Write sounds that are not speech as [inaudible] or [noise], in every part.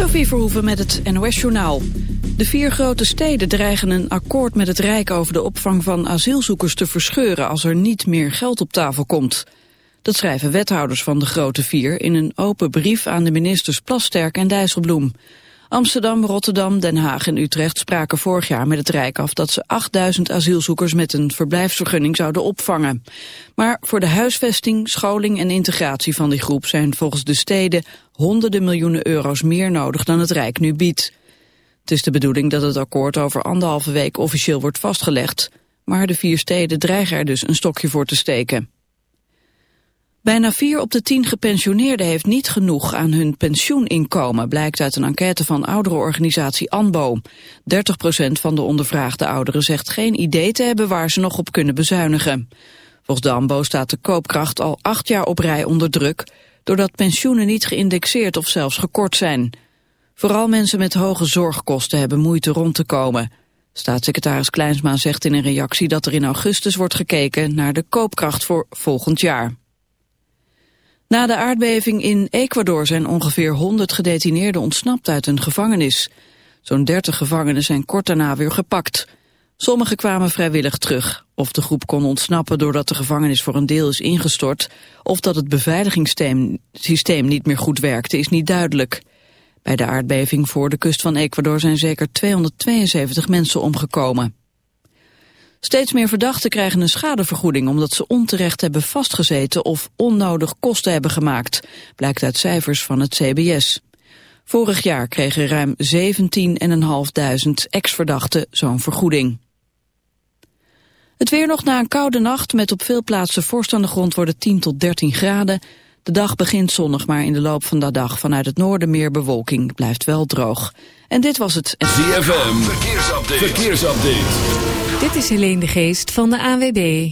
Sophie Verhoeven met het NOS-journaal. De vier grote steden dreigen een akkoord met het Rijk over de opvang van asielzoekers te verscheuren als er niet meer geld op tafel komt. Dat schrijven wethouders van de grote vier in een open brief aan de ministers Plasterk en Dijsselbloem. Amsterdam, Rotterdam, Den Haag en Utrecht spraken vorig jaar met het Rijk af dat ze 8000 asielzoekers met een verblijfsvergunning zouden opvangen. Maar voor de huisvesting, scholing en integratie van die groep zijn volgens de steden honderden miljoenen euro's meer nodig dan het Rijk nu biedt. Het is de bedoeling dat het akkoord over anderhalve week officieel wordt vastgelegd, maar de vier steden dreigen er dus een stokje voor te steken. Bijna vier op de tien gepensioneerden heeft niet genoeg aan hun pensioeninkomen, blijkt uit een enquête van ouderenorganisatie ANBO. 30% van de ondervraagde ouderen zegt geen idee te hebben waar ze nog op kunnen bezuinigen. Volgens de ANBO staat de koopkracht al acht jaar op rij onder druk, doordat pensioenen niet geïndexeerd of zelfs gekort zijn. Vooral mensen met hoge zorgkosten hebben moeite rond te komen. Staatssecretaris Kleinsma zegt in een reactie dat er in augustus wordt gekeken naar de koopkracht voor volgend jaar. Na de aardbeving in Ecuador zijn ongeveer 100 gedetineerden ontsnapt uit een gevangenis. Zo'n 30 gevangenen zijn kort daarna weer gepakt. Sommigen kwamen vrijwillig terug. Of de groep kon ontsnappen doordat de gevangenis voor een deel is ingestort... of dat het beveiligingssysteem niet meer goed werkte, is niet duidelijk. Bij de aardbeving voor de kust van Ecuador zijn zeker 272 mensen omgekomen. Steeds meer verdachten krijgen een schadevergoeding omdat ze onterecht hebben vastgezeten of onnodig kosten hebben gemaakt, blijkt uit cijfers van het CBS. Vorig jaar kregen ruim 17.500 ex-verdachten zo'n vergoeding. Het weer nog na een koude nacht met op veel plaatsen vorst aan de grond worden 10 tot 13 graden. De dag begint zonnig, maar in de loop van de dag vanuit het noorden meer bewolking. Het blijft wel droog. En dit was het... ZFM, verkeersupdate. verkeersupdate. Dit is Helene de Geest van de AWB.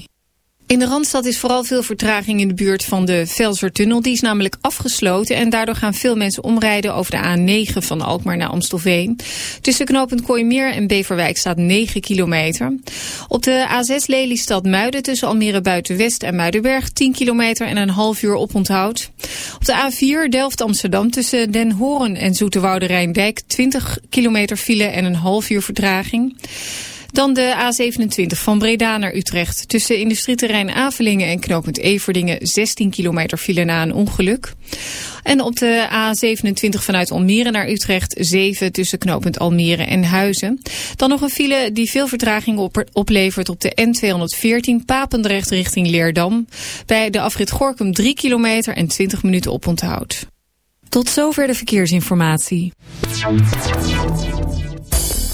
In de Randstad is vooral veel vertraging in de buurt van de Velsertunnel. Die is namelijk afgesloten en daardoor gaan veel mensen omrijden over de A9 van Alkmaar naar Amstelveen. Tussen knooppunt Kooimeer en Beverwijk staat 9 kilometer. Op de A6 Lelystad Muiden tussen Almere Buitenwest en Muidenberg 10 kilometer en een half uur oponthoud. Op de A4 Delft Amsterdam tussen Den Horen en Zoeterwoude Rijndijk 20 kilometer file en een half uur vertraging. Dan de A27 van Breda naar Utrecht. Tussen industrieterrein Avelingen en knooppunt Everdingen 16 kilometer file na een ongeluk. En op de A27 vanuit Almere naar Utrecht 7 tussen knooppunt Almere en Huizen. Dan nog een file die veel vertraging oplevert op de N214 Papendrecht richting Leerdam. Bij de afrit Gorkum 3 kilometer en 20 minuten oponthoud. Tot zover de verkeersinformatie.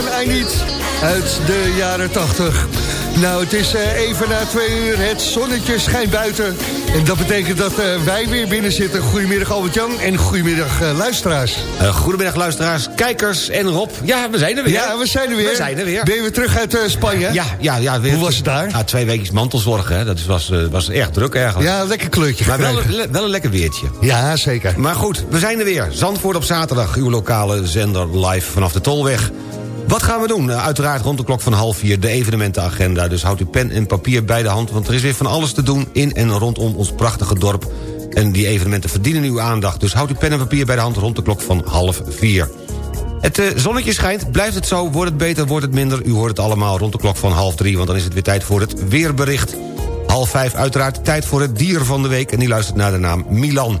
I Need, uit de jaren 80. Nou, het is eh, even na twee uur, het zonnetje schijnt buiten. En dat betekent dat eh, wij weer binnen zitten. Goedemiddag Albert-Jan en goedemiddag eh, luisteraars. Goedemiddag luisteraars, kijkers en Rob. Ja, we zijn er weer. Ja, we zijn er weer. We zijn er weer. Ben je weer terug uit Spanje? Ja, ja, ja. Weer, Hoe was het daar? Twee weken mantelzorg, hè. Dat was, eh, was erg druk eigenlijk. Ja, lekker kleurtje maar wel, wel een lekker weertje. Ja, zeker. Maar goed, we zijn er weer. Zandvoort op zaterdag, uw lokale zender live vanaf de Tolweg. Wat gaan we doen? Eh, uiteraard rond de klok van half vier de evenementenagenda. Dus houdt u pen en papier bij de hand... want er is weer van alles te doen in en rondom ons prachtige dorp. En die evenementen verdienen uw aandacht. Dus houdt u pen en papier bij de hand rond de klok van half vier. Het eh, zonnetje schijnt, blijft het zo, wordt het beter, wordt het minder... u hoort het allemaal rond de klok van half drie... want dan is het weer tijd voor het weerbericht. Half vijf uiteraard tijd voor het dier van de week... en die luistert naar de naam Milan.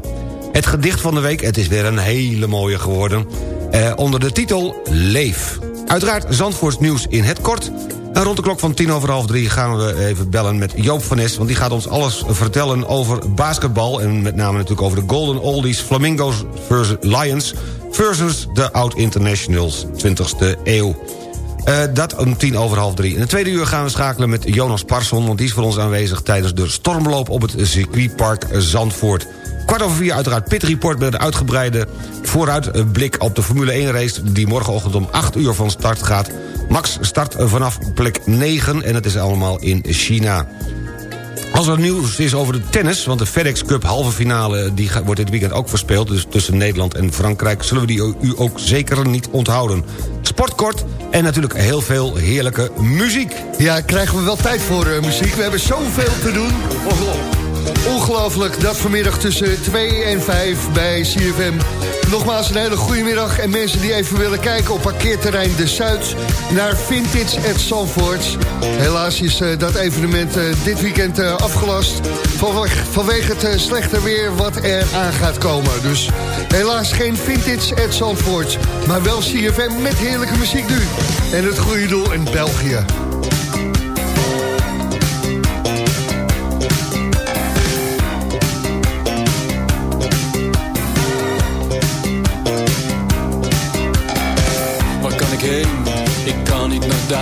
Het gedicht van de week, het is weer een hele mooie geworden... eh, onder de titel Leef. Uiteraard Zandvoorts nieuws in het kort... Rond de klok van tien over half drie gaan we even bellen met Joop van Nes... want die gaat ons alles vertellen over basketbal... en met name natuurlijk over de Golden Oldies Flamingos versus Lions... versus de Oud Internationals 20e eeuw. Eh, dat om tien over half drie. In de tweede uur gaan we schakelen met Jonas Parson... want die is voor ons aanwezig tijdens de stormloop op het circuitpark Zandvoort. Kwart over vier uiteraard Pit Report met een uitgebreide vooruitblik op de Formule 1 race... die morgenochtend om 8 uur van start gaat. Max start vanaf plek 9 en het is allemaal in China. Als er nieuws is over de tennis, want de FedEx Cup halve finale... die wordt dit weekend ook verspeeld, dus tussen Nederland en Frankrijk... zullen we die u ook zeker niet onthouden. Sportkort en natuurlijk heel veel heerlijke muziek. Ja, krijgen we wel tijd voor eh, muziek. We hebben zoveel te doen. Ongelooflijk, dat vanmiddag tussen 2 en 5 bij CFM. Nogmaals een hele goede middag. En mensen die even willen kijken op parkeerterrein De Zuid... naar Vintage at Zandvoort. Helaas is eh, dat evenement eh, dit weekend eh, afgelast... vanwege, vanwege het slechte weer wat er aan gaat komen. Dus helaas geen Vintage at Zandvoort. Maar wel CFM met heerlijke muziek nu. En het goede doel in België.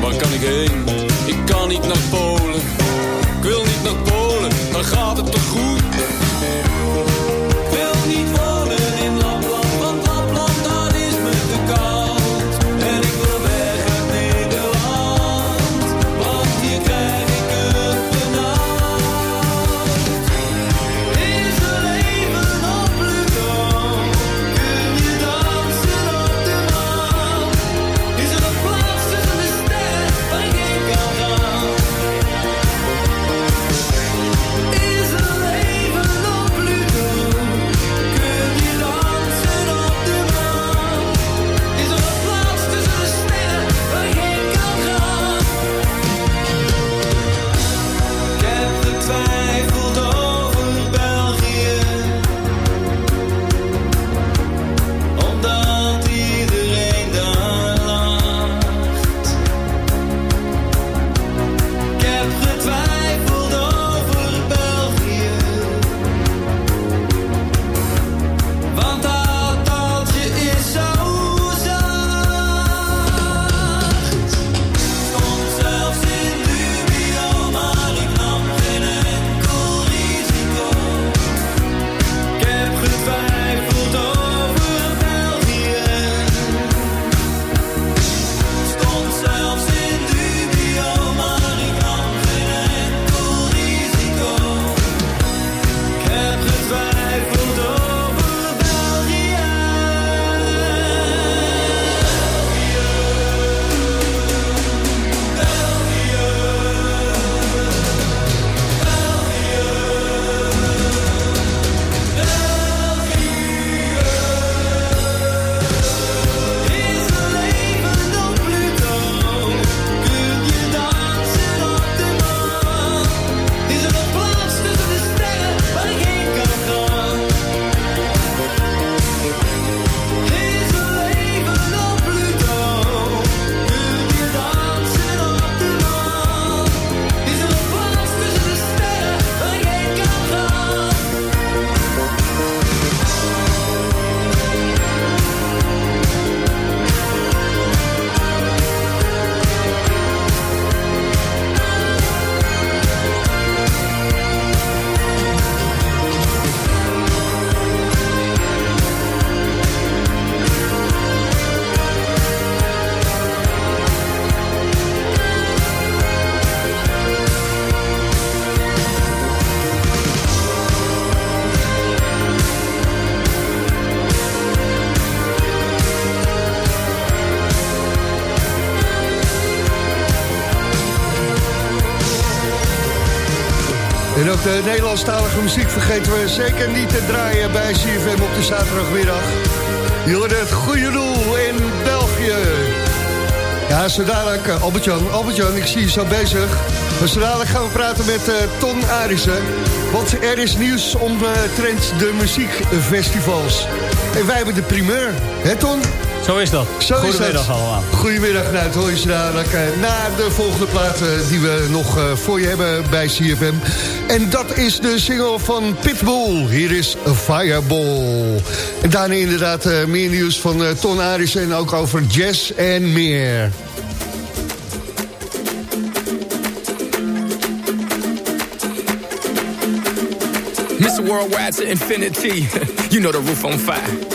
Waar kan ik heen? Ik kan niet naar Polen. Ik wil niet naar Polen, dan gaat het toch goed. De Nederlandstalige muziek vergeten we zeker niet te draaien bij CFM op de zaterdagmiddag. Je het goede doel in België. Ja, zo dadelijk, eh, Albert-Jan, Albert-Jan, ik zie je zo bezig. Maar zo dadelijk gaan we praten met eh, Ton Arissen. Want er is nieuws omtrent de muziekfestivals. En wij hebben de primeur, hè Ton? Zo is dat. Zo is Goedemiddag dat. allemaal. Goedemiddag, nou, het hoor je dadelijk naar de volgende plaat eh, die we nog eh, voor je hebben bij CFM. En dat is de single van Pitbull. Hier is Fireball. En daarna inderdaad eh, meer nieuws van eh, Ton Aris en ook over jazz en meer. Mr. Worldwide to infinity. [laughs] you know the roof on fire.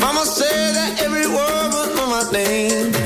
Mama said that every word was my name.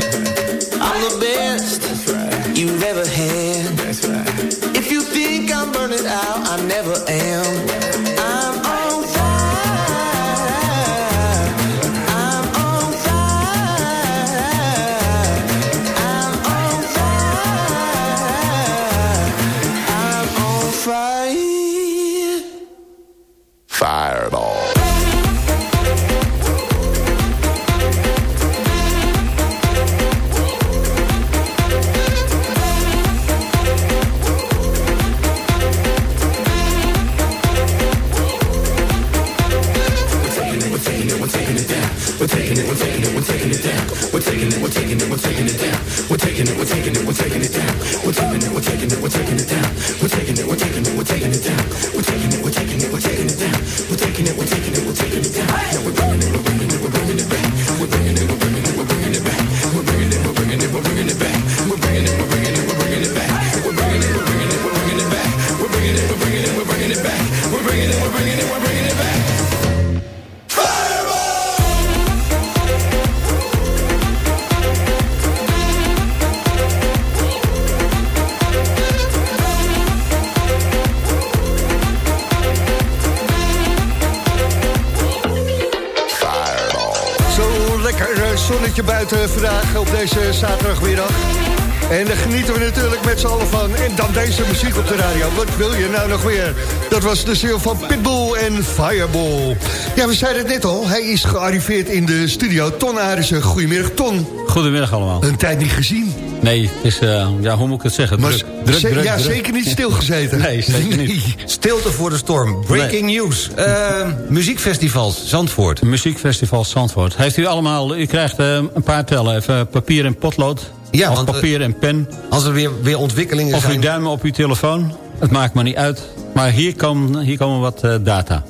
Dat was de ziel van Pitbull en Fireball. Ja, we zeiden het net al. Hij is gearriveerd in de studio. Ton Arissen. Goedemiddag, Ton. Goedemiddag allemaal. Een tijd niet gezien. Nee, het is, eh, ja, hoe moet ik het zeggen? Maar Druk, druk, druk, ja, druk. zeker niet stilgezeten. [laughs] Nee, zeker niet. Stilte voor de storm. Breaking news. Eh, muziekfestivals, Zandvoort. Muziekfestival Zandvoort. Heeft u allemaal, u krijgt eh, een paar tellen. Even papier en potlood. Ja, of want, eh, papier en pen. Als er weer, weer ontwikkelingen Of uw zijn... duimen op uw telefoon. Het maakt me niet uit. Maar hier, komen hier komen wat eh, data.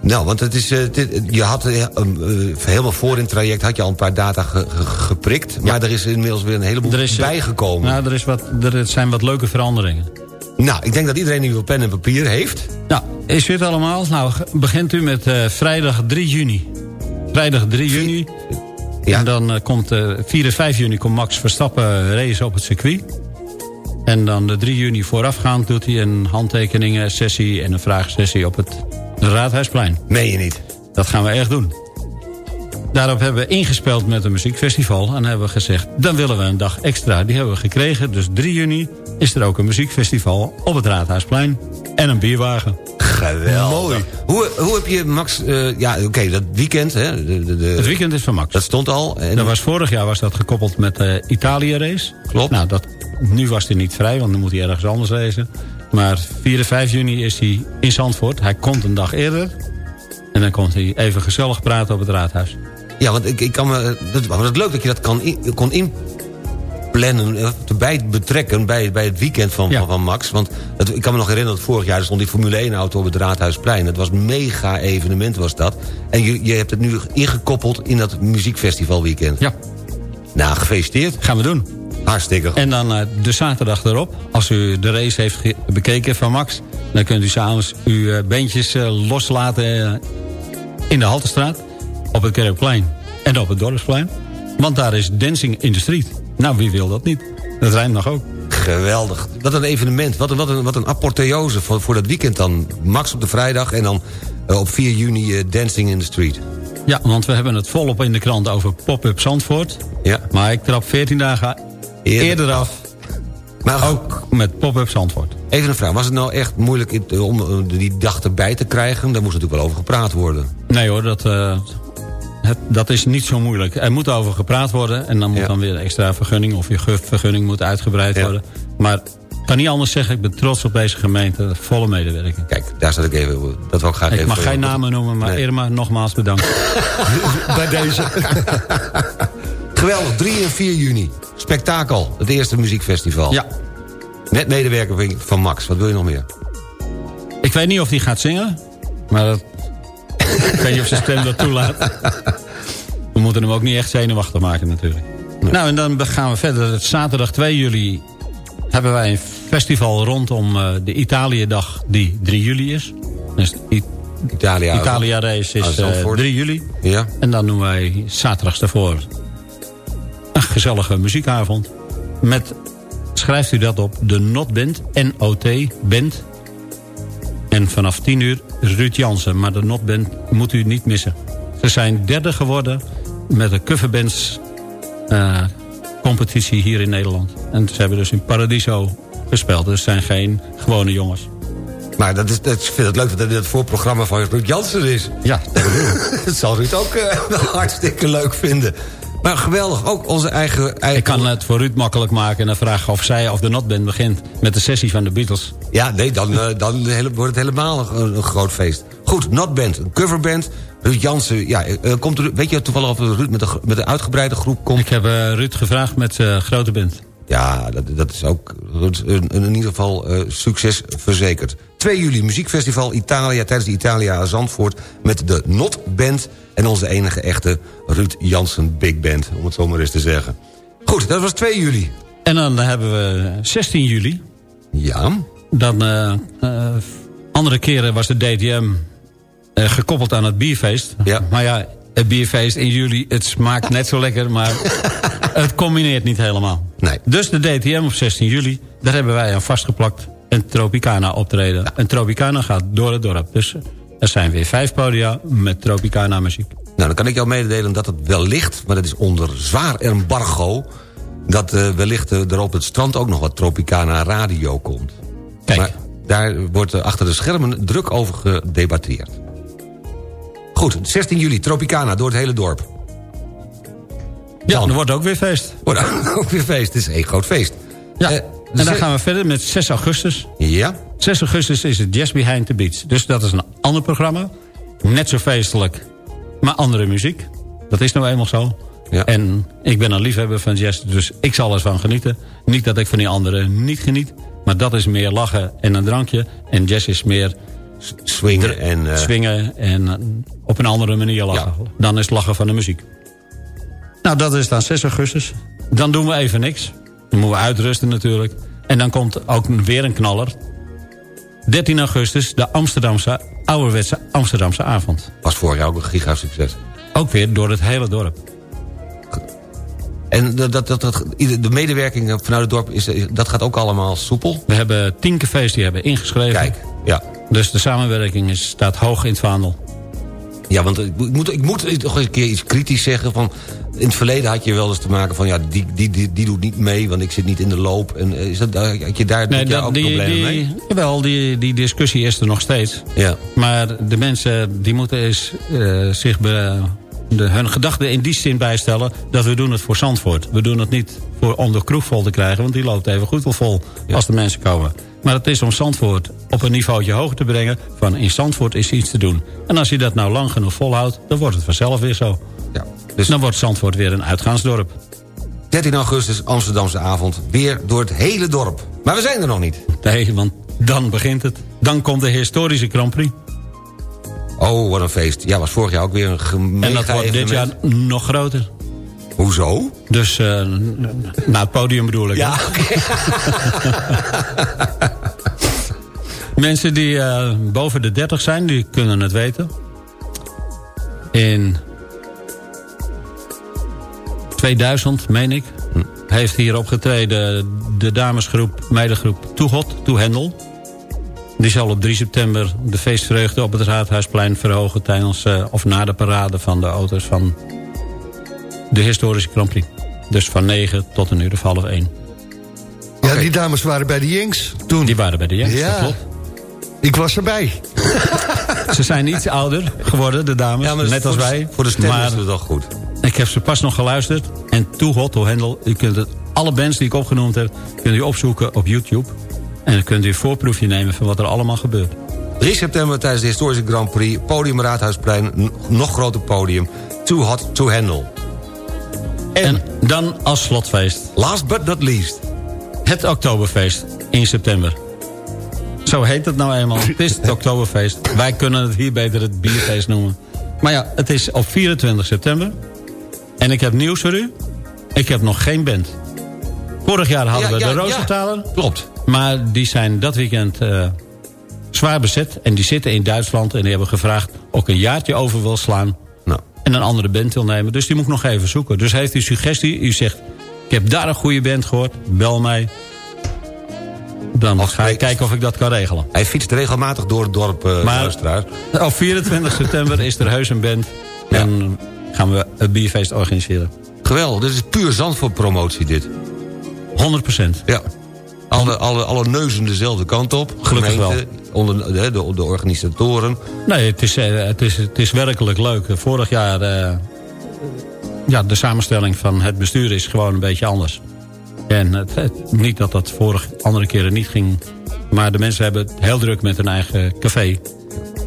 Nou, want het is, eh, dit- je had eh, helemaal voor in het traject had je al een paar data ge- ge- geprikt. Maar er is inmiddels weer een heleboel Er is, bijgekomen. Nou, er, is wat, er zijn wat leuke veranderingen. nou, ik denk dat iedereen nu wel pen en papier heeft. Nou, is dit allemaal? Nou, begint u met vrijdag 3 juni. Vrijdag 3 juni. Ja. En dan komt eh 4 en 5 juni komt Max Verstappen race op het circuit. En dan de 3 juni voorafgaand doet hij een handtekeningen sessie en een vraagsessie op het Raadhuisplein. Meen je niet. Dat gaan we echt doen. Daarop hebben we ingespeeld met een muziekfestival. En hebben we gezegd, dan willen we een dag extra. Die hebben we gekregen. Dus 3 juni is er ook een muziekfestival op het Raadhuisplein. En een bierwagen. Geweldig. Mooi. Hoe, hoe heb je Max... eh, ja, oké, dat weekend, hè? De, de, de- Het weekend is van Max. Dat stond al. En, Dat was vorig jaar was dat gekoppeld met de Italië-race. Klopt. Nou, dat, nu was hij niet vrij, want dan moet hij ergens anders racen. Maar 4 en 5 juni is hij in Zandvoort. Hij komt een dag eerder. En dan komt hij even gezellig praten op het raadhuis. Ja, want ik, ik kan me... Dat, maar het is leuk dat je dat kan in, kon inplannen, eh, erbij betrekken bij, bij het weekend van, Ja. van, van Max. Want het, ik kan me nog herinneren dat vorig jaar er stond die Formule 1-auto op het Raadhuisplein. Dat was een mega evenement was dat. En je, je hebt het nu ingekoppeld in dat muziekfestivalweekend. Ja, Nou, gefeliciteerd. gaan we doen. Hartstikke goed. En dan eh, de zaterdag erop, als u de race heeft bekeken van Max... dan kunt u s'avonds uw eh, beentjes eh, loslaten in de Haltestraat... op het Kerkplein en op het Dorpsplein. Want daar is Dancing in the Street. Nou, wie wil dat niet? Dat rijmt nog ook. Geweldig. Wat een evenement. Wat een, wat een, wat een apotheose voor, voor dat weekend dan. Max op de vrijdag en dan eh, op 4 juni eh, Dancing in the Street. Ja, want we hebben het volop in de krant over pop-up Zandvoort. Ja. Maar ik trap 14 dagen Eerder. eerder, af, Maar ook met pop-up Zandvoort. Even een vraag. Was het nou echt moeilijk in- om eh, die dag erbij te krijgen? Daar moest natuurlijk wel over gepraat worden. Nee hoor, dat, eh, het, dat is niet zo moeilijk. Er moet over gepraat worden en dan moet Ja. dan weer een extra vergunning... of je vergunning moet uitgebreid Ja. worden. Maar ik kan niet anders zeggen, ik ben trots op deze gemeente. Volle medewerking. Kijk, daar zat ik even... Dat wil ik graag Ik even... mag geen namen noemen, maar Nee. Irma, nogmaals bedankt. [laughs] Bij deze. [laughs] Geweldig, 3 en 4 juni. Spektakel, het eerste muziekfestival. Ja, Met medewerker van Max. Wat wil je nog meer? ik weet niet of hij gaat zingen, maar dat, ik weet niet of zijn stem dat toelaat. We moeten hem ook niet echt zenuwachtig maken natuurlijk. Nou, en dan gaan we verder. Zaterdag 2 juli hebben wij een festival rondom eh, de Italië-dag die 3 juli is. Dus Italia. Italia race Ah, is eh, Zandvoort. 3 juli. Ja. En dan doen wij zaterdags daarvoor een gezellige muziekavond. Met, schrijft u dat op, de Not Band, N-O-T, Band. En vanaf 10 uur Ruud Jansen. Maar de Not Band moet u niet missen. Ze zijn derde geworden met de coverbands eh, competitie hier in Nederland. En ze hebben dus in Paradiso gespeeld. Dus zijn geen gewone jongens. Maar dat is, dat, ik vind het leuk dat het het voorprogramma van Ruud Jansen is. Ja, [laughs] Dat zal Ruud ook eh, [laughs] hartstikke leuk vinden. Maar geweldig, ook onze eigen... eigen Ik kan het voor Ruud makkelijk maken en dan vragen of zij of de Notband begint met de sessie van de Beatles. Ja, nee, dan, eh, dan wordt het helemaal een, groot feest. Goed, Not Band, een coverband. Ruud Jansen, ja, eh, komt er, weet je toevallig of Ruud met een, met een uitgebreide groep komt? Ik heb eh, Ruud gevraagd met zijn grote band. Ja, dat, dat is ook in ieder geval eh, succes verzekerd. 2 juli, muziekfestival Italia tijdens de Italia Zandvoort... met de Not Band en onze enige echte Ruud Jansen Big Band... om het zo maar eens te zeggen. Goed, dat was 2 juli. En dan hebben we 16 juli. Ja, Dan, eh, eh, andere keren was de DTM gekoppeld aan het bierfeest. Ja. Maar ja, het bierfeest in juli, het smaakt net zo lekker... maar [laughs] het combineert niet helemaal. Nee. Dus de DTM op 16 juli, daar hebben wij aan vastgeplakt... een Tropicana optreden. En Tropicana gaat door het dorp. Dus er zijn weer vijf podia met Tropicana muziek. Nou, dan kan ik jou mededelen dat het wellicht... maar dat is onder zwaar embargo... dat eh, wellicht eh, er op het strand ook nog wat Tropicana radio komt. Kijk. Maar daar wordt eh, achter de schermen druk over gedebatteerd. Goed, 16 juli, Tropicana door het hele dorp. Ja, er wordt ook weer feest. Wordt [laughs] ook weer feest, het is één groot feest. Ja, Eh, en dan ze- gaan we verder met 6 augustus. Ja, 6 augustus is het Jazz Behind the Beats. Dus dat is een ander programma. Net zo feestelijk, maar andere muziek. Dat is nou eenmaal zo. Ja. En ik ben een liefhebber van jazz, dus ik zal ervan genieten. Niet dat ik van die anderen niet geniet. Maar dat is meer lachen en een drankje. En jazz is meer swingen en... eh, swingen en eh, op een andere manier lachen. Dan is het lachen van de muziek. Nou, dat is dan 6 augustus. Dan doen we even niks. Dan moeten we uitrusten natuurlijk. En dan komt ook weer een knaller. 13 augustus, de Amsterdamse, ouderwetse Amsterdamse avond. was vorig jaar ook een giga succes. Ook weer door het hele dorp. En dat, dat, dat, de medewerking vanuit het dorp, is, dat gaat ook allemaal soepel? We hebben tien cafés die hebben ingeschreven. Kijk, ja. Dus de samenwerking is, staat hoog in het vaandel. Ja, want ik moet, ik moet toch een keer iets kritisch zeggen. Van, in het verleden had je wel eens te maken van... ja, die, die, die, die doet niet mee, want ik zit niet in de loop. En eh, is dat, had je daar dat- ook die, problemen die, mee? Jawel, die, die discussie is er nog steeds. Ja. Maar de mensen die moeten eens, eh, zich be- de, hun gedachten in die zin bijstellen... dat we doen het voor Zandvoort. We doen het niet voor, om de kroeg vol te krijgen... want die loopt even goed wel vol als de mensen komen. Maar het is om Zandvoort op een niveautje hoger te brengen... van in Zandvoort is iets te doen. En als je dat nou lang genoeg volhoudt... dan wordt het vanzelf weer zo. ja. Dus Dan wordt Zandvoort weer een uitgaansdorp. 13 augustus, Amsterdamse avond. Weer door het hele dorp. Maar we zijn er nog niet. Nee, want dan begint het. Dan komt de historische Grand Prix. Oh, wat een feest. Ja, was vorig jaar ook weer een gemeen En dat wordt dit jaar nog groter. Hoezo? Dus eh naar het podium bedoel ik. Ja, hè? [laughs] Mensen die eh, boven de 30 zijn, die kunnen het weten. In 2000, meen ik, heeft hier opgetreden de damesgroep, meidengroep Toegot, Toehendel. Die zal op 3 september de feestvreugde op het Raadhuisplein verhogen... tijdens eh, of na de parade van de auto's van de historische Grand Prix. Dus van 9 tot een uur of half 1. Ja, die dames waren bij de Yanks toen. Die waren bij de Yanks, Ja. dat klopt. Ik was erbij. [laughs] Ze zijn iets ouder geworden, de dames, Ja, maar net als wij. Voor de stem maar is het wel goed. ik heb ze pas nog geluisterd. En Too Hot to Handle, u kunt het, alle bands die ik opgenoemd heb... kunt u opzoeken op YouTube. En dan kunt u een voorproefje nemen van wat er allemaal gebeurt. 3 september tijdens de historische Grand Prix. Podium Raadhuisplein, nog groter podium. Too hot to handle. En dan als slotfeest Last but not least. het Oktoberfeest in september. Zo heet het nou eenmaal. Het is het [laughs] Oktoberfeest. Wij kunnen het hier beter het bierfeest noemen. Maar ja, het is op 24 september. En ik heb nieuws voor u. Ik heb nog geen band. Vorig jaar hadden Ja, we ja, de ja. Roosentaler. Klopt. Maar die zijn dat weekend eh, zwaar bezet. En die zitten in Duitsland. En die hebben gevraagd ook een jaartje over wil slaan. Nou, En een andere band wil nemen. Dus die moet ik nog even zoeken. Dus heeft u suggestie. U zegt, ik heb daar een goede band gehoord. Bel mij. Dan Als ga ik kijken of ik dat kan regelen. hij fietst regelmatig door het dorp, eh Maar- luisteraar. Op 24 [laughs] september is er heus een band. Ja. En gaan we een bierfeest organiseren. Geweldig, dit is puur Zandvoort promotie dit. 100%. Ja. Alle, alle, alle neuzen dezelfde kant op. Gelukkig Gemeente, Onder, de, de, de organisatoren. Nee, het is, eh, het is, het is werkelijk leuk. Vorig jaar... eh, ja, de samenstelling van het bestuur is gewoon een beetje anders. En het, het- niet dat dat vorige andere keren niet ging. Maar de mensen hebben het heel druk met hun eigen café.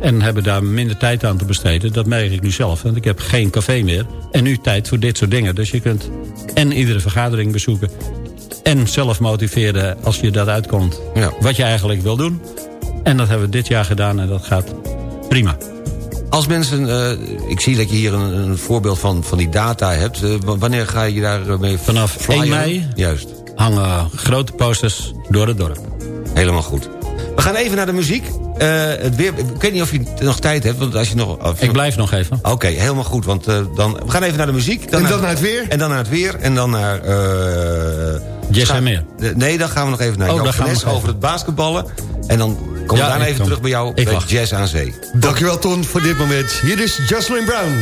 En hebben daar minder tijd aan te besteden. Dat merk ik nu zelf. Want ik heb geen café meer. En nu tijd voor dit soort dingen. Dus je kunt en iedere vergadering bezoeken. En zelf motiveren als je dat uitkomt. Ja. Wat je eigenlijk wil doen. En dat hebben we dit jaar gedaan. En dat gaat prima. Als mensen, eh, ik zie dat je hier een, een voorbeeld van, van die data hebt. Eh, wanneer ga je daarmee Vanaf 1 flyeren? mei. Juist, Hangen grote posters door het dorp. helemaal goed. We gaan even naar de muziek. Eh, het weer, ik weet niet of je nog tijd hebt, want als je nog... als- Ik blijf nog even. Oké, helemaal goed, want eh, dan, we gaan even naar de muziek. En dan naar het weer? En dan naar het weer, en dan naar... eh Jess Scha- en meer. de- Nee, dan gaan we nog even naar Oh, Joop van over even. het basketballen. En dan komen we Ja, daarna even kom. terug bij jou Ik bij wacht. Jazz aan Zee. Dankjewel Ton voor dit moment. Hier is Jocelyn Brown.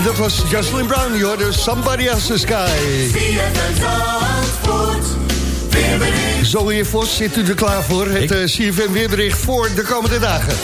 En dat was Jocelyn Brown, je hoorde Somebody Else's Sky. Zo, heer Vos, zit u er klaar voor? Het eh, CFM weerbericht voor de komende dagen.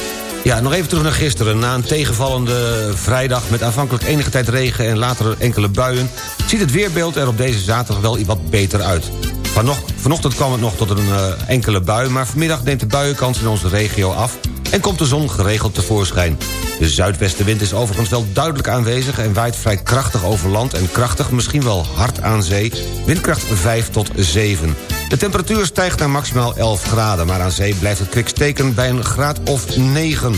Ja, nog even terug naar gisteren. Na een tegenvallende vrijdag met aanvankelijk enige tijd regen... en later enkele buien... ziet het weerbeeld er op deze zaterdag wel wat beter uit. Vanocht, vanochtend kwam het nog tot een eh, enkele bui... maar vanmiddag neemt de buienkans in onze regio af... en komt de zon geregeld tevoorschijn. De zuidwestenwind is overigens wel duidelijk aanwezig... en waait vrij krachtig over land en krachtig, misschien wel hard aan zee... windkracht 5 tot 7. De temperatuur stijgt naar maximaal 11 graden... maar aan zee blijft het kwik steken bij een graad of 9.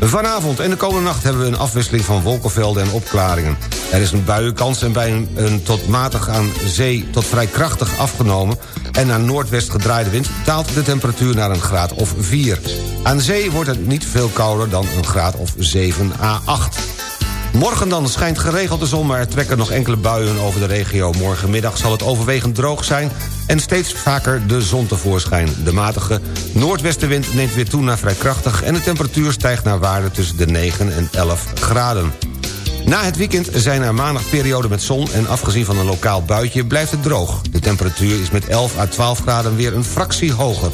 Vanavond en de komende nacht hebben we een afwisseling van wolkenvelden en opklaringen. Er is een buienkans en bij een, een tot matig aan zee tot vrij krachtig afgenomen... en naar noordwest gedraaide wind daalt de temperatuur naar een graad of 4. Aan zee wordt het niet veel kouder dan een graad of 7 à 8. Morgen dan schijnt geregeld de zon, maar er trekken nog enkele buien over de regio. Morgenmiddag zal het overwegend droog zijn en steeds vaker de zon tevoorschijn. De matige noordwestenwind neemt weer toe naar vrij krachtig... en de temperatuur stijgt naar waarde tussen de 9 en 11 graden. Na het weekend zijn er maandag perioden met zon... en afgezien van een lokaal buitje blijft het droog. De temperatuur is met 11 à 12 graden weer een fractie hoger.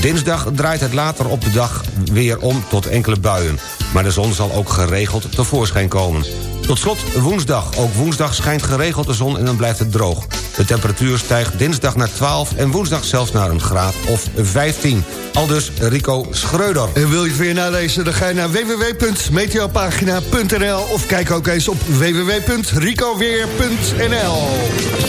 Dinsdag draait het later op de dag weer om tot enkele buien. Maar de zon zal ook geregeld tevoorschijn komen. Tot slot woensdag. Ook woensdag schijnt geregeld de zon en dan blijft het droog. De temperatuur stijgt dinsdag naar 12 en woensdag zelfs naar een graad of 15. Aldus Rico Schreuder. En wil je het weer nalezen, dan ga je naar www.meteopagina.nl... of kijk ook eens op www.ricoweer.nl.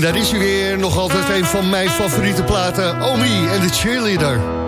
En daar is u weer, nog altijd een van mijn favoriete platen. Omi en de cheerleader.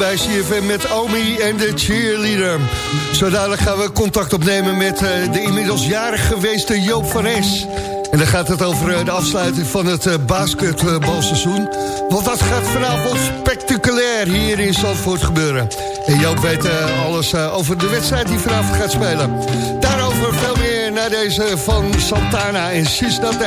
bij CFM met Omi en de cheerleader. Zo dadelijk gaan we contact opnemen met eh, de inmiddels jarig geweest Joop van Es. En dan gaat het over eh, de afsluiting van het eh, basketbalseizoen. Want dat gaat vanavond spectaculair hier in Zandvoort gebeuren. En Joop weet alles over de wedstrijd die vanavond gaat spelen. Daarover veel meer naar deze van Santana en She's Not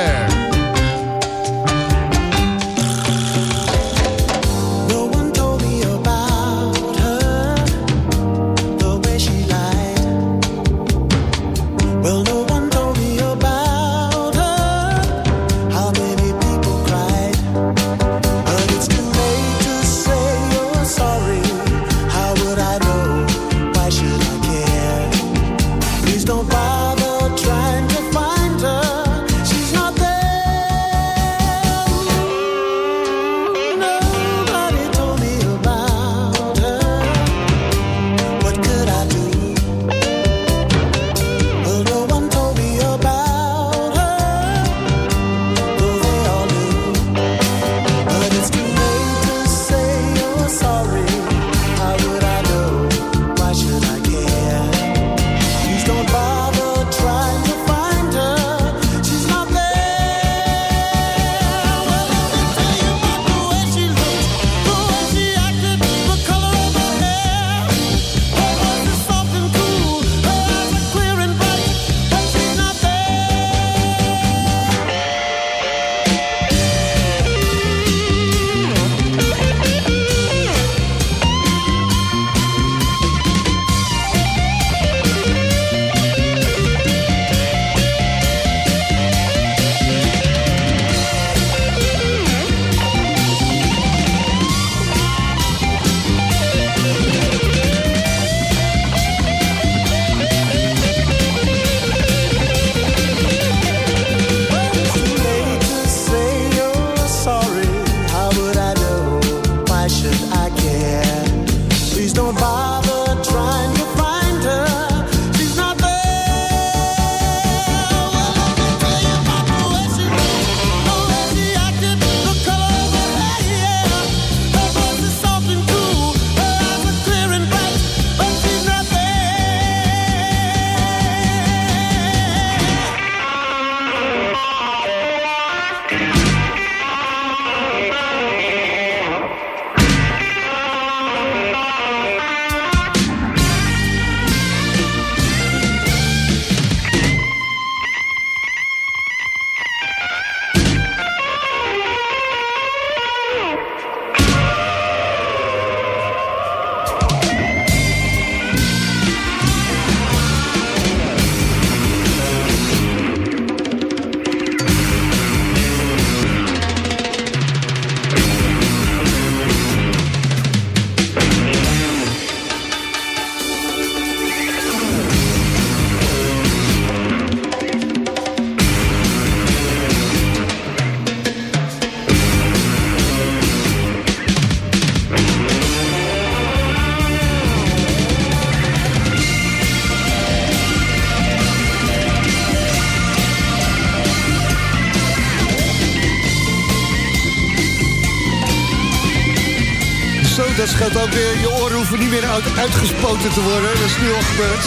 hoeven niet meer uit, uitgespoten te worden. Dat is nu al gebeurd.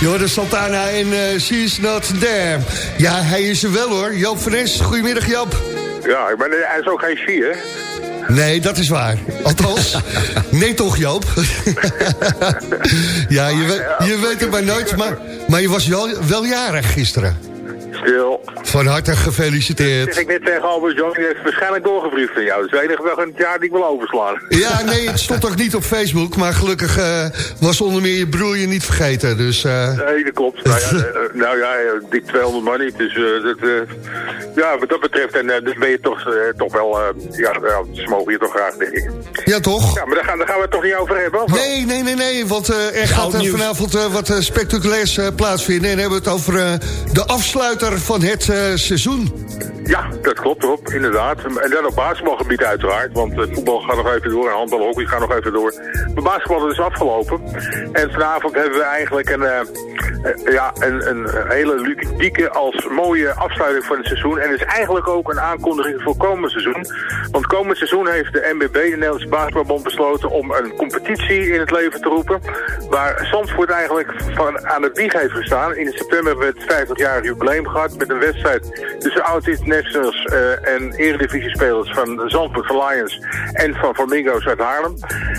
Joris Santana en eh She's Not There. Ja, hij is er wel hoor. Joop van Es, goedemiddag Joop. Ja, ik ben, hij is ook geen hè? Nee, dat is waar. Althans, [laughs] nee toch Joop? [laughs] ja, je, weet- je weet het maar nooit, maar, maar je was wel, wel jarig gisteren. Stil. Van harte gefeliciteerd. Zeg ik net tegen Albert John, die heeft waarschijnlijk doorgebriefd van jou. Dat is enige wel een jaar die ik wil overslaan. Ja, nee, het stond toch niet op Facebook, maar gelukkig eh, was onder meer je broer je niet vergeten. Dus, eh, Nee, dat klopt. Nou ja, [laughs] eh, nou ja eh, dik 200 man niet. Dus dat, ja, wat dat betreft, en, eh, dus ben je toch, eh, toch wel, eh, ja, ze mogen je toch graag, denk ik. ja, toch? Ja, maar daar gaan, daar gaan we het toch niet over hebben, of wel? Nee, nee, nee, nee, want eh, er gaat vanavond wat spectaculairs plaatsvinden. En dan hebben we het over eh, de afsluiter van het eh, seizoen. Ja, dat klopt erop, inderdaad. En dan op basketbalgebied uiteraard, want eh, voetbal gaat nog even door en handbal, hockey gaat nog even door. Maar basketbal is afgelopen. En vanavond hebben we eigenlijk een, eh, ja, een, een hele ludieke als mooie afsluiting van het seizoen. En het is eigenlijk ook een aankondiging voor komend seizoen. Want komend seizoen heeft de NBB, de Nederlandse Basketbalbond, besloten om een competitie in het leven te roepen. Waar Zandvoort eigenlijk van aan de wieg heeft gestaan. In september hebben we het 50-jarig jubileum gehad met een wedstrijd tussen oud-internationals eh, en eredivisiespelers van Zandvoort Lions en van Flamingo's uit Haarlem.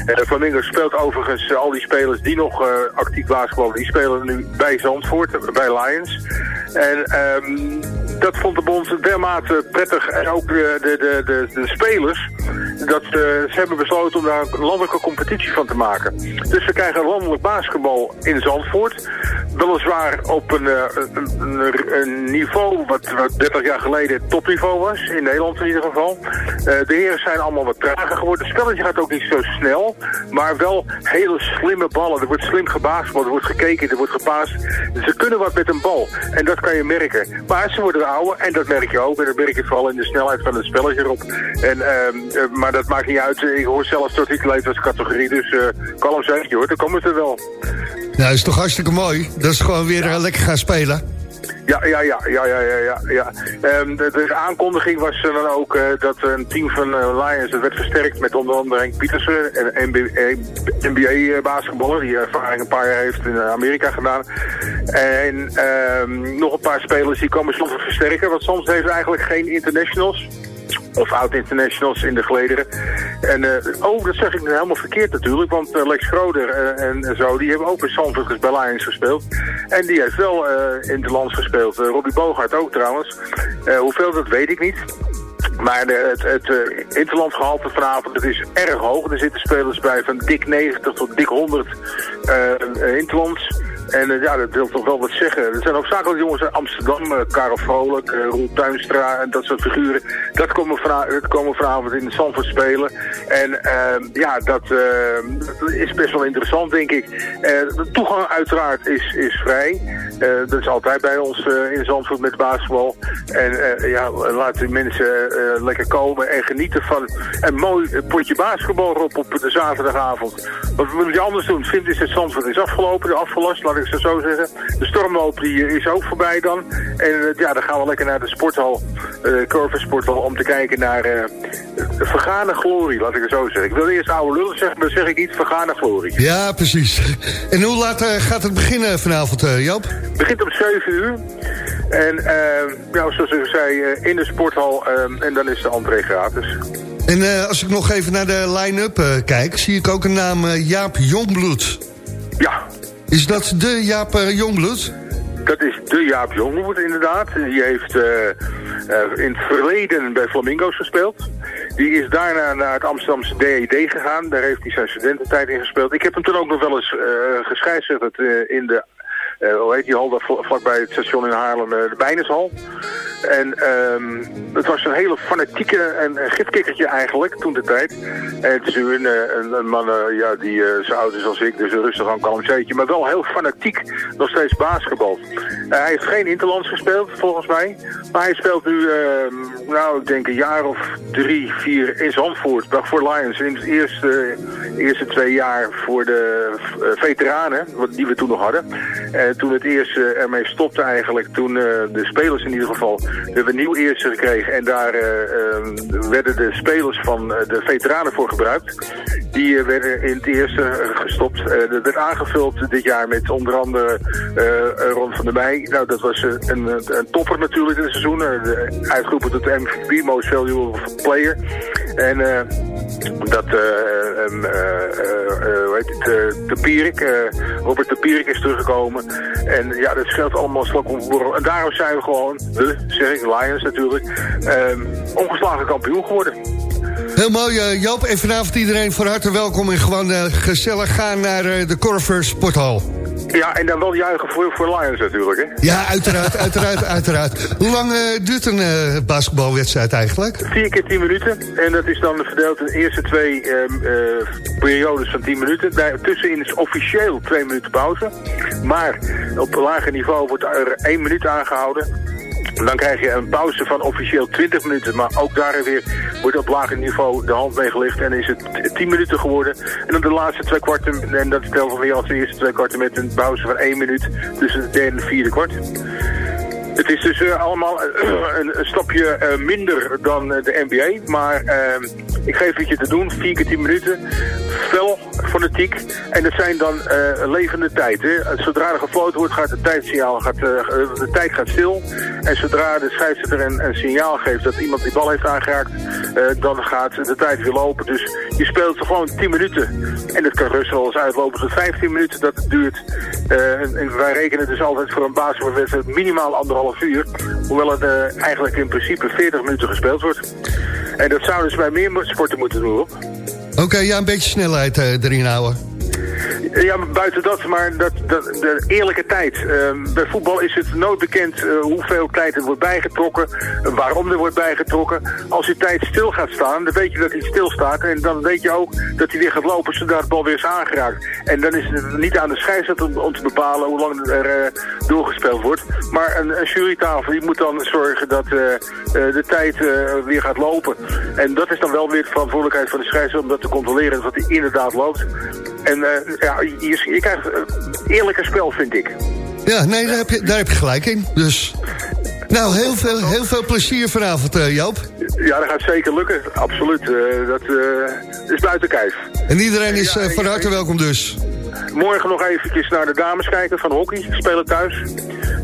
Eh Flamingo speelt overigens eh, al die spelers die nog actief basketballen, die spelen nu bij Zandvoort, bij Lions. En ehm, dat vond de bond dermate prettig en ook de, de, de, de, spelers dat ze hebben besloten om daar een landelijke competitie van te maken. Dus we krijgen landelijk basketbal in Zandvoort. Weliswaar op een, een, een- niveau wat 30 jaar geleden topniveau was. In Nederland in ieder geval. Eh, de heren zijn allemaal wat trager geworden. Het spelletje gaat ook niet zo snel. Maar wel hele slimme ballen. Er wordt slim gebasketbald. Er wordt gekeken. Er wordt gepaast. Ze kunnen wat met een bal. En dat kan je merken. Maar ze worden ouder. En dat merk je ook. En dat merk je vooral in de snelheid van het spelletje erop. En, ehm, eh, maar dat maakt niet uit. Ik hoor zelfs tot die categorie. Dus eh kalm zeker hoor. Dan komen ze wel. Nou, is toch hartstikke mooi. Dat is gewoon weer lekker gaan spelen. Ja, ja, ja, ja, ja, ja, ja. Ehm, de, aankondiging was dan ook eh, dat een team van eh, Lions werd versterkt met onder andere Henk Pietersen, een NBA-basketballer die ervaring een paar jaar heeft in Amerika gedaan. En ehm, nog een paar spelers die komen soms versterken, want soms heeft eigenlijk geen internationals of oud-internationals in de gelederen. En, eh, oh, dat zeg ik nu helemaal verkeerd natuurlijk, want eh, Lex Schroeder eh, en, zo, die hebben ook bij Zandvoort bij Lions gespeeld. En die heeft wel in het land gespeeld. Robbie Bogaert ook trouwens. Hoeveel, dat weet ik niet. Maar de, het, het eh, interlandgehalte vanavond het is erg hoog. Er zitten spelers bij van dik 90 tot dik 100 eh, eh, interlands. En eh, ja, dat wil toch wel wat zeggen. Er zijn ook zakelijke jongens uit Amsterdam, eh, Karel Vrolijk, Roel Tuinstra en dat soort figuren. Dat komen, komen vanavond in de Zandvoort spelen. En eh, ja, dat, is best wel interessant, denk ik. De toegang uiteraard is, is vrij. Dat is altijd bij ons in Zandvoort met basketbal. En ja, laat die mensen lekker komen en genieten van een mooi potje basketbal erop op de zaterdagavond. Wat moet je anders doen? Vindt is het Zandvoort is afgelopen, de afgelast, ik het zo zeggen. De stormloop die eh, is ook voorbij dan. En eh, ja, dan gaan we lekker naar de sporthal, eh Corver Sporthal, om te kijken naar de vergane glorie, laat ik het zo zeggen. Ik wil eerst oude lullen zeggen, maar dan zeg ik niet vergane glorie. Ja, precies. En hoe laat gaat het beginnen vanavond, eh, Joop? Het begint om 7 uur. En ja, zoals ik zei, in de sporthal. en dan is de entree gratis. En als ik nog even naar de line-up kijk... zie ik ook een naam Jaap Jongbloed. Ja, Is dat de Jaap eh, Jongbloed? dat is de Jaap Jongewoed inderdaad. Die heeft eh, eh, in het verleden bij Flamingo's gespeeld. Die is daarna naar het Amsterdamse DED gegaan. Daar heeft hij zijn studententijd in gespeeld. Ik heb hem toen ook nog wel eens uh, geschijzigd eh, in de... eh, hoe heet die hal vlakbij het station in Haarlem, eh, de Bijnershal. En ehm, het was een hele fanatieke en gifkikkertje eigenlijk, toen de tijd. En het is nu een, eh, een, man ja, die zo oud is als ik, dus rustig aan kalm zeetje. Maar wel heel fanatiek nog steeds basketbal. Hij heeft geen interlands gespeeld, volgens mij. Maar hij speelt nu, ehm, nou, ik denk een jaar of drie, vier in Zandvoort. Voor Lions. In de eerste, eerste twee jaar voor de veteranen, wat, die we toen nog hadden. En toen het eerste ermee stopte eigenlijk, toen eh, de spelers in ieder geval, we hebben een nieuw eerste gekregen. En daar eh, eh, werden de spelers van eh, de veteranen voor gebruikt. Die eh, werden in het eerste eh, gestopt. Eh, dat werd aangevuld dit jaar met onder andere eh, Ron van der Meij. Nou, dat was eh, een, een, topper natuurlijk in het seizoen. eh, uitgeroepen tot MVP, Most Valuable Player. En eh, dat, eh, ehm, eh, eh, eh, hoe heet het, eh, de eh, Robert de Pierik is teruggekomen. En ja, dat scheelt allemaal slok om borrel. En daarom zijn we gewoon, we, zeg ik, Lions natuurlijk, ehm, ongeslagen kampioen geworden. Heel mooi, eh, Joop. En vanavond iedereen van harte welkom en gewoon eh, gezellig gaan naar eh, de Corver Sporthal. Ja, en dan wel juichen voor, voor Lions natuurlijk, hè. Ja, uiteraard, uiteraard, uiteraard. Hoe lang eh, duurt een eh, basketbalwedstrijd eigenlijk? Vier keer tien minuten. En dat is dan verdeeld in de eerste twee ehm, eh, periodes van tien minuten. Daartussenin is officieel twee minuten pauze. Maar op lager niveau wordt er één minuut aangehouden. Dan krijg je een pauze van officieel 20 minuten. Maar ook daar weer wordt op lager niveau de hand meegelicht. En is het 10 minuten geworden. En dan de laatste twee kwarten. En dat telt dan weer als de eerste twee kwarten met een pauze van 1 minuut. Tussen het derde en vierde kwart. Het is dus eh, allemaal eh, [clears throat] een, stapje eh, minder dan de NBA. Maar eh, ik geef het je te doen. 4 keer 10 minuten. Fel, fanatiek. En dat zijn dan levende tijd. Zodra er gefloten wordt, gaat het tijdsignaal, gaat, de tijd gaat stil. En zodra de scheidsrechter een, een signaal geeft dat iemand die bal heeft aangeraakt, dan gaat de tijd weer lopen. Dus je speelt gewoon 10 minuten. En dat kan rustig wel eens uitlopen tot 15 minuten dat het duurt. En, wij rekenen dus altijd voor een basketbalwedstrijd minimaal anderhalf Hoewel het eh, eigenlijk in principe 40 minuten gespeeld wordt. En dat zouden ze bij meer sporten moeten doen. Oké, ja, een beetje snelheid eh, erin houden. Ja, buiten dat, maar dat, dat, de eerlijke tijd. Ehm, bij voetbal is het nooit bekend eh, hoeveel tijd er wordt bijgetrokken, eh, waarom er wordt bijgetrokken. Als die tijd stil gaat staan, dan weet je dat hij stilstaat en dan weet je ook dat hij weer gaat lopen zodra de bal weer is aangeraakt. En dan is het niet aan de scheidsrechter om, te bepalen hoe lang er eh, doorgespeeld wordt. Maar een, een jurytafel die moet dan zorgen dat de tijd weer gaat lopen. En dat is dan wel weer de verantwoordelijkheid van de scheidsrechter om dat te controleren dat hij inderdaad loopt. En eh, ja, je, je krijgt een eerlijker spel, vind ik. Ja, nee, daar heb je, daar heb je gelijk in. Dus, nou, heel veel, heel veel plezier vanavond, eh, Joop. Ja, dat gaat zeker lukken. Absoluut. Eh, dat eh, is buiten kijf. En iedereen is eh, van harte welkom dus. Morgen nog eventjes naar de dames kijken van hockey. Spelen thuis.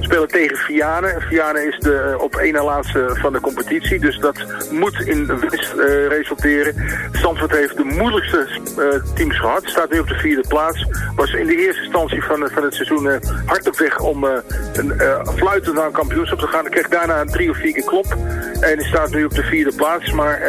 Spelen tegen Vianen. Vianen is de eh, op één na laatste van de competitie. Dus dat moet in winst eh, resulteren. Zandvoort heeft de moeilijkste eh, teams gehad. Staat nu op de vierde plaats. Was in de eerste instantie van, van het seizoen hard op weg om een fluitend een kampioenschap te gaan. Kreeg daarna een drie of vier keer klop. En staat nu op de vierde plaats. Maar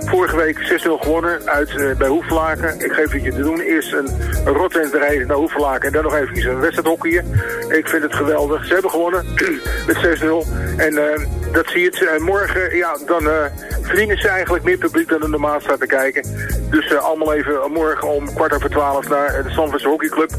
vorige week 6-0 gewonnen uit, bij Hoeflaken. Ik geef het je te doen. Eerst een, een rot te rijden naar Hoeflaken. En dan nog even een wedstrijd hockeyen. Ik vind het geweldig. Ze hebben gewonnen [clears throat] met 6-0. En eh, dat zie je. het. En morgen, ja, dan eh, verdienen ze eigenlijk meer publiek dan de maat staat te kijken. Dus eh, allemaal even morgen om kwart over twaalf naar de Zandvoortse hockeyclub.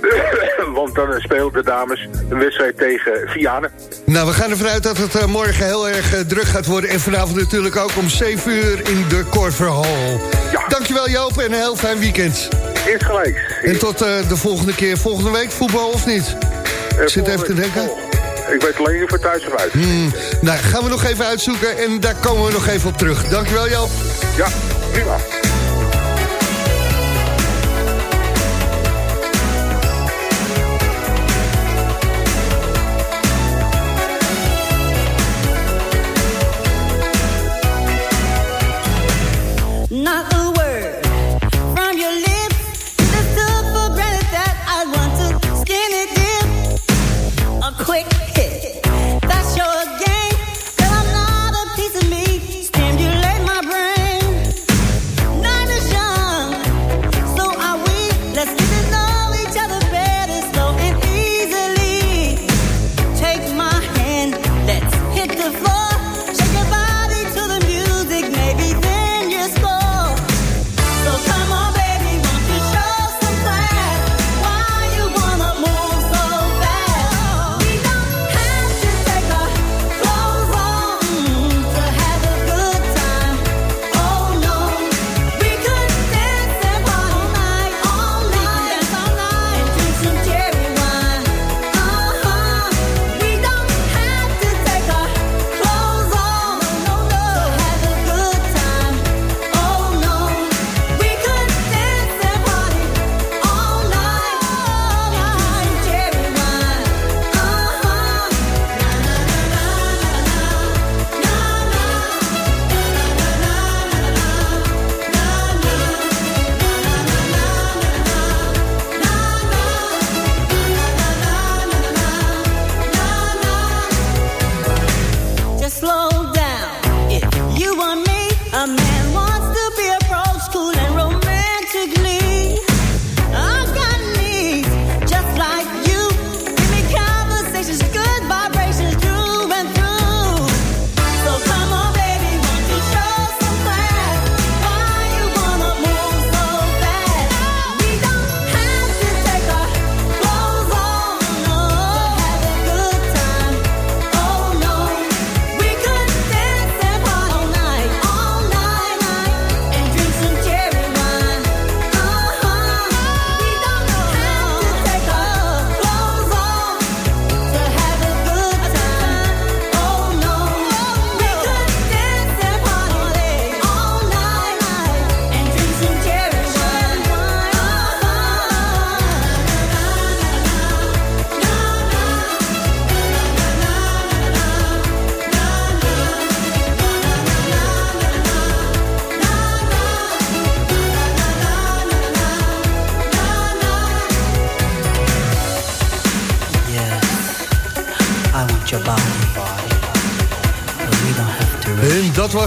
[clears throat] Want dan speelt de dames een wedstrijd tegen Vianen. Nou, we gaan ervan uit dat het morgen heel erg druk gaat worden. En vanavond natuurlijk ook om 7 uur in de Korverhal. Ja. Dankjewel Joop en een heel fijn weekend. Eerst gelijk. En tot eh, de volgende keer. Volgende week voetbal of niet? Eh, Ik zit even te denken. Ik weet alleen niet voor thuis of uit. Hmm, nou, gaan we nog even uitzoeken en daar komen we nog even op terug. Dankjewel Joop. Ja, prima.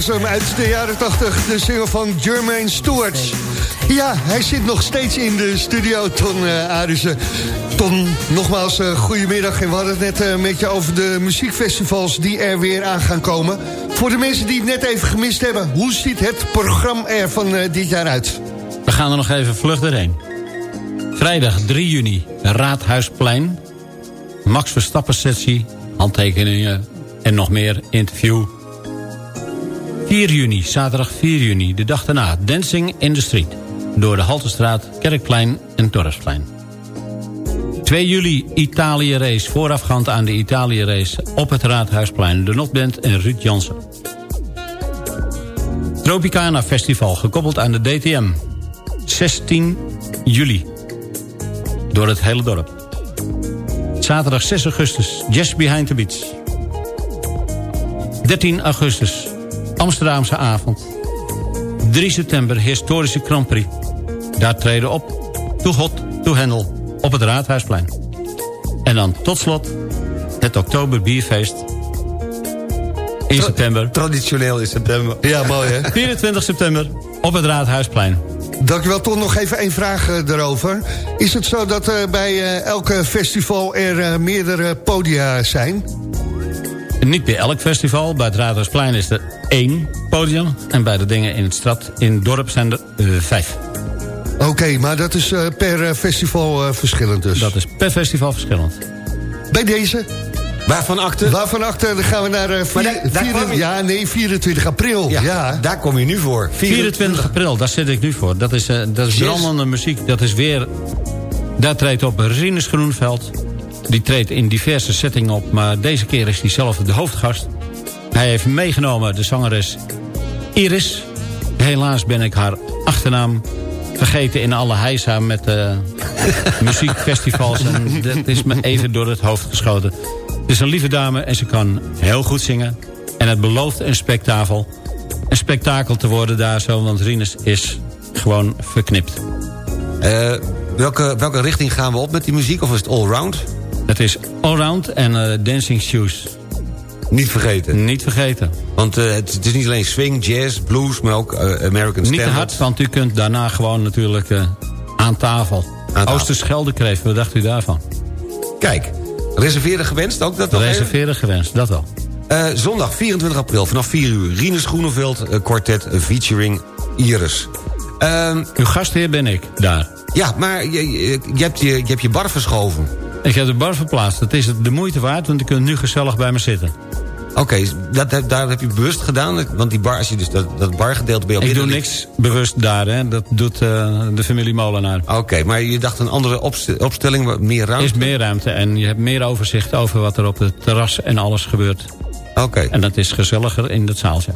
Uit de jaren 80, de single van Jermaine Stewart. Ja, hij zit nog steeds in de studio, Ton uh, Arissen. Ton, nogmaals, uh, goedemiddag. En we hadden het net uh, met je over de muziekfestivals die er weer aan gaan komen. Voor de mensen die het net even gemist hebben, hoe ziet het programma er van dit jaar uit? We gaan er nog even vlug doorheen. Vrijdag 3 juni, Raadhuisplein. Max Verstappen sessie, handtekeningen en nog meer interview. 4 juni, zaterdag 4 juni, de dag daarna, Dancing in the Street. Door de Haltestraat, Kerkplein en Torresplein. 2 juli, Italië race, voorafgaand aan de Italië race op het Raadhuisplein. De Notband en Ruud Jansen. Tropicana Festival, gekoppeld aan de DTM. 16 juli. Door het hele dorp. Zaterdag 6 augustus, Jazz Behind the Beats. 13 augustus, Amsterdamse avond. 3 september, historische Grand Prix. Daar treden op, To Hot, To Handle, op het Raadhuisplein. En dan tot slot, het Oktober Bierfeest. In Tra september. Traditioneel in september. Ja, mooi hè? [laughs] 24 september, op het Raadhuisplein. Dankjewel, Ton. Nog even één vraag uh, daarover. Is het zo dat uh, bij uh, elke festival er meerdere podia zijn? Niet bij elk festival. Bij het Raadhuisplein is er één podium. En bij de dingen in het stad, in het dorp, zijn er vijf. Oké, okay, maar dat is per festival verschillend dus? Dat is per festival verschillend. Bij deze? Waarvan akte? Waarvan akte? Dan gaan we naar uh, vier, daar, daar vier, ja, nee, 24 april. Ja, ja, Daar kom je nu voor. 24, 24 april, daar zit ik nu voor. Dat is, uh, dat is brandende muziek. Dat is weer... Daar treedt op Rinus Groenveld. Die treedt in diverse settingen op. Maar deze keer is hij zelf de hoofdgast. Hij heeft meegenomen de zangeres Iris. Helaas ben ik haar achternaam vergeten in alle heisa met uh, [laughs] muziekfestivals. En dat is me even door het hoofd geschoten. Het is een lieve dame en ze kan heel goed zingen. En het belooft een spektakel. Een spektakel te worden daar zo, want Rinus is gewoon verknipt. Uh, welke, welke richting gaan we op met die muziek, of is het allround? Het is allround en uh, dancing shoes. Niet vergeten? Niet vergeten. Want uh, het, het, is niet alleen swing, jazz, blues, maar ook American standard. Niet te hard, want u kunt daarna gewoon natuurlijk aan tafel. tafel. Oosterscheldekreef, wat dacht u daarvan? Kijk, Reserveren gewenst ook? Dat Reserveren gewenst, dat wel. Uh, zondag 24 april vanaf 4 uur. Rinus Groeneveld uh, kwartet featuring Iris. Uh, Uw gastheer ben ik daar. Ja, maar je, je, je, hebt, je, je hebt je bar verschoven. Ik heb de bar verplaatst. Dat is de moeite waard, want u kunt nu gezellig bij me zitten. Oké, okay, dat, daar heb je bewust gedaan? Want die bar, als je dus dat, dat bargedeelte bij jou Ik doe niks bewust daar, hè. dat doet uh, de familie Molenaar. Oké, okay, maar je dacht een andere opstelling, meer ruimte? is meer ruimte en je hebt meer overzicht over wat er op het terras en alles gebeurt. Oké. Okay. En dat is gezelliger in dat zaaltje.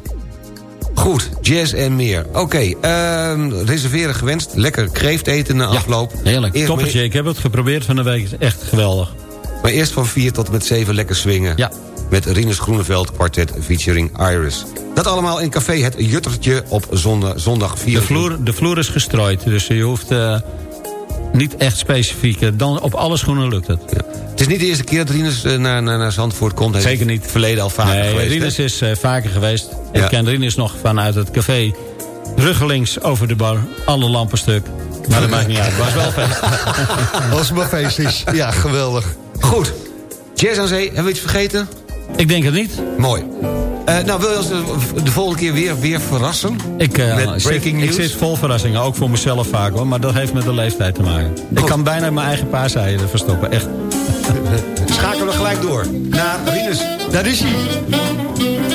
Goed, jazz en meer. Oké, okay, uh, reserveren gewenst. Lekker kreeft eten na afloop. Ja, heerlijk. Toppetje, ik heb het geprobeerd van de week. Echt geweldig. Maar eerst van 4 tot met 7 lekker swingen. Ja met Rinus Groeneveld kwartet featuring Iris. Dat allemaal in café Het Juttertje op zondag, zondag 4 de vloer, de vloer is gestrooid, dus je hoeft uh, niet echt specifiek... Dan op alle schoenen lukt het. Ja. Het is niet de eerste keer dat Rinus uh, naar, naar, naar Zandvoort komt. Zeker niet. verleden al vaker nee, geweest. Rinus is uh, vaker geweest. Ja. Ik ken Rinus nog vanuit het café ruggelings over de bar. Alle lampen stuk. Maar dat maakt niet uit. Het was wel feest. [laughs] Als het maar feest is. Ja, geweldig. Goed. Jazz aan zee. Hebben we iets vergeten? Ik denk het niet. Mooi. Uh, nou, wil je ons de, de, volgende keer weer, weer verrassen? Ik, uh, met breaking zit, ik zit vol verrassingen, ook voor mezelf vaak hoor. Maar dat heeft met de leeftijd te maken. Goed. Ik kan bijna mijn eigen paaseieren er verstoppen, echt. [laughs] Schakelen we gelijk door naar Rinus. Daar is hij.